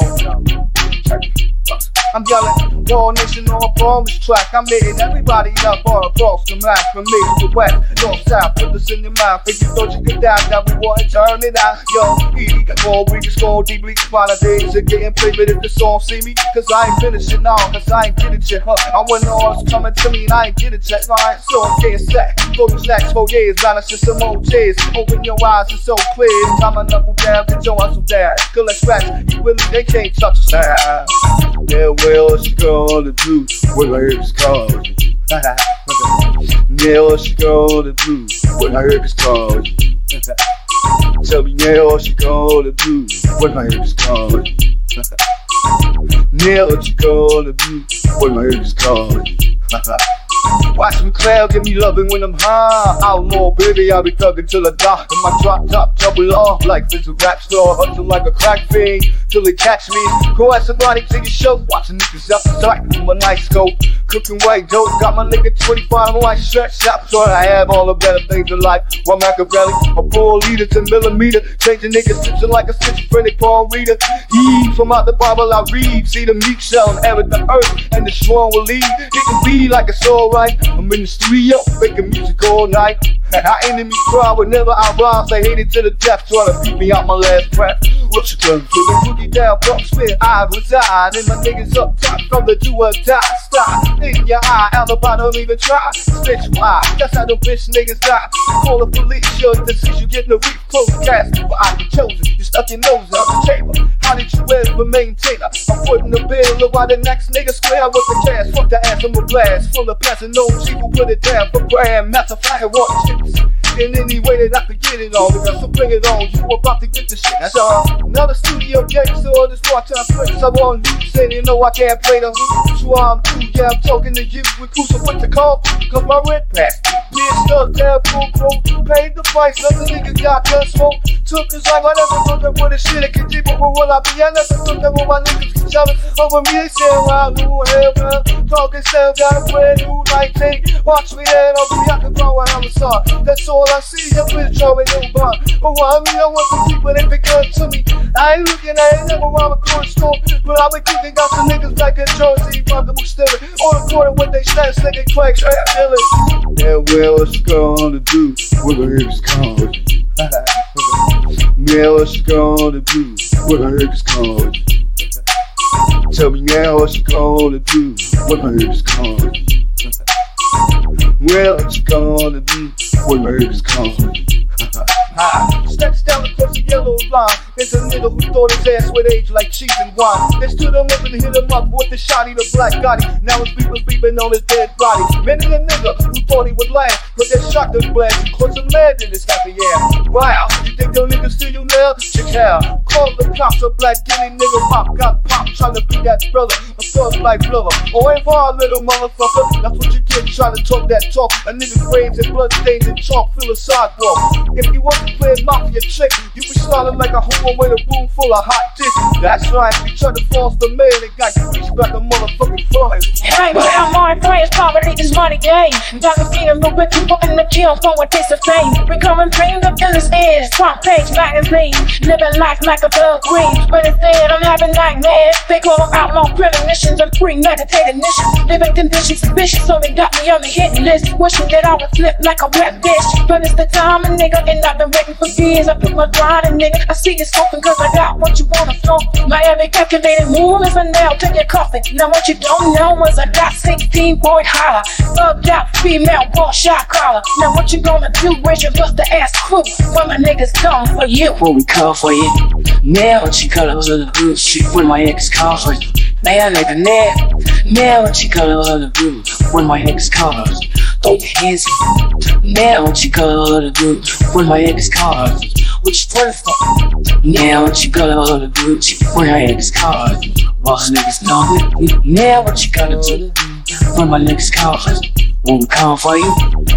Roll down. I'm yelling, War Nation on a promise track. I'm hitting everybody up all across the map. From east to west, north, south, put this in your mind. If you thought you could die, now we want to turn it out. Yo, E, more we just go deeply. Find a days of getting played, but if the song see me, cause I ain't finishing now, cause I ain't getting yet, huh? I want all it's coming to me and I ain't getting. Right, so I'm getting set. Go these next four years, balancing some old tears. Open your eyes, it's so clear. Time I knuckle down, get your hustle down. Collect scratch, you really, they can't touch us. Yeah, well, she gonna do what my ears called. Yeah, what she gonna do what my ears called. Tell me, yeah, what she gonna do what my ears called. Yeah, what you gonna do what my ears called. Watch me cloud, give me loving when I'm high. Outlaw, baby, I'll be thugging till I die. In my drop top, double off like this a rap star. Hustle like a crack fiend till they catch me. Go at somebody to your show. Watching niggas up the sight from my night scope. Cooking white dope, got my nigga 25 white stretch shop. So I have all the better things in life. One Machiavelli, a four liter to millimeter. Changing niggas stitching like a schizophrenic palm reader. He from out the Bible I read. See the meek shall inherit the earth, and the strong will lead. It can be like it's alright. I'm in the studio making music all night. Our enemies cry whenever I rise. They hate it to the death, trying to beat me out my last breath. What you gonna do? Boogie down, Bronx where I reside. And my niggas up top from the do or die. Stop in your eye, alibi don't even try. Bitch, why? That's how the bitch niggas die. Call the police, your decision, getting the reef close cast. But I be chosen. You stuck your nose out the chamber. How did you ever maintain her? I'm putting the bill while the next nigga square with the cash. Fuck the ass, I'm a blast full of pleasant no people put it down for grand. Fact, I want chips. In any way that I could get it on, because so bring it on. You about to get the shit. That's all. Another studio so this part time flicks. I want you saying you know I can't play the hoop. So I'm through, yeah, I'm talking to you. With crucial with the call, cause my rent passed. Being stuck there, full quote. Paid the price, nothing nigga got gun smoke. Took his life, I never thought that with a shit it could deep, but where will I be? I never thought that with my niggas keep shoving over me. They say, wow, new hell, man. Talking still got a brand new light take. Watch me and I'll be out the bar when I'm a star. That's all I see, your bitch showing no bar. But why me, I want the people that be good to me. I ain't looking at it, never a corner store. But I be cooking, got some niggas back in Jersey, fucking stealing. On the corner with they stats, nigga crack, straight up dealing. Yeah, well, what you gonna do? What the heck is called? Yeah, what you gonna do? What the heck is called? Tell me now what you gonna do? What the heck is called? Well, you gonna be What the is called? Steps down yellow line. There's a nigga who thought his ass would age like cheese and wine. They stood him up and hit him up with the shotty, the black Gotti. Now his people's beeping on his dead body. Many a nigga who thought he would last, but that shotgun blast caught some lead in his happy ass. Wow, you think your niggas steal you now? Check out. Call the cops a black guinea nigga pop. Got pop trying to be that brother. A thug like brother. Oh, ain't far, little motherfucker. That's what you get trying to talk that talk. A nigga brains and blood stains and chalk fill a sidewalk. If you want to play mafia trick, you be smiling like a homo with a room full of hot dicks. That's right, you try to force the mail and got you reach back the motherfucking flying. Hey, but I'm my friends, poverty is money game. Dr. Peter, wicked people in the for a taste of fame. Becoming fame, the illness is front page magazine. Living life like a thug queen, but instead I'm having nightmares. They call them outlaw premonitions and premeditated missions. Living conditions vicious, so they got me on the hit list. Wishing that I would flip like a wet bitch. But it's the time, a nigga, and I've been waiting for years. I put my grind in, I see you smoking cause I got what you wanna. My every calculated move is a nail to your coffin. Now what you don't know is I got 16 point holler. Bugged out female ball shot caller. Now what you gonna do? Where's your the ass crew? When my niggas come for you. When we call for you, now you call it the good shit when my ex call for you. Man, like the net. Now you call it the good when my ex calls. Throw. Now what you it the good when my ex calls. Which one for? Now what you it good shit when my ex calls. Boss niggas know me. Now what you gotta do when my calls. When we call for you.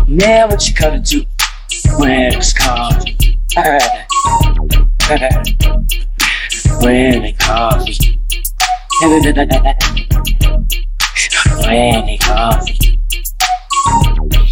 Now what you gotta do when ex calls. when call me. when call me. Thank you.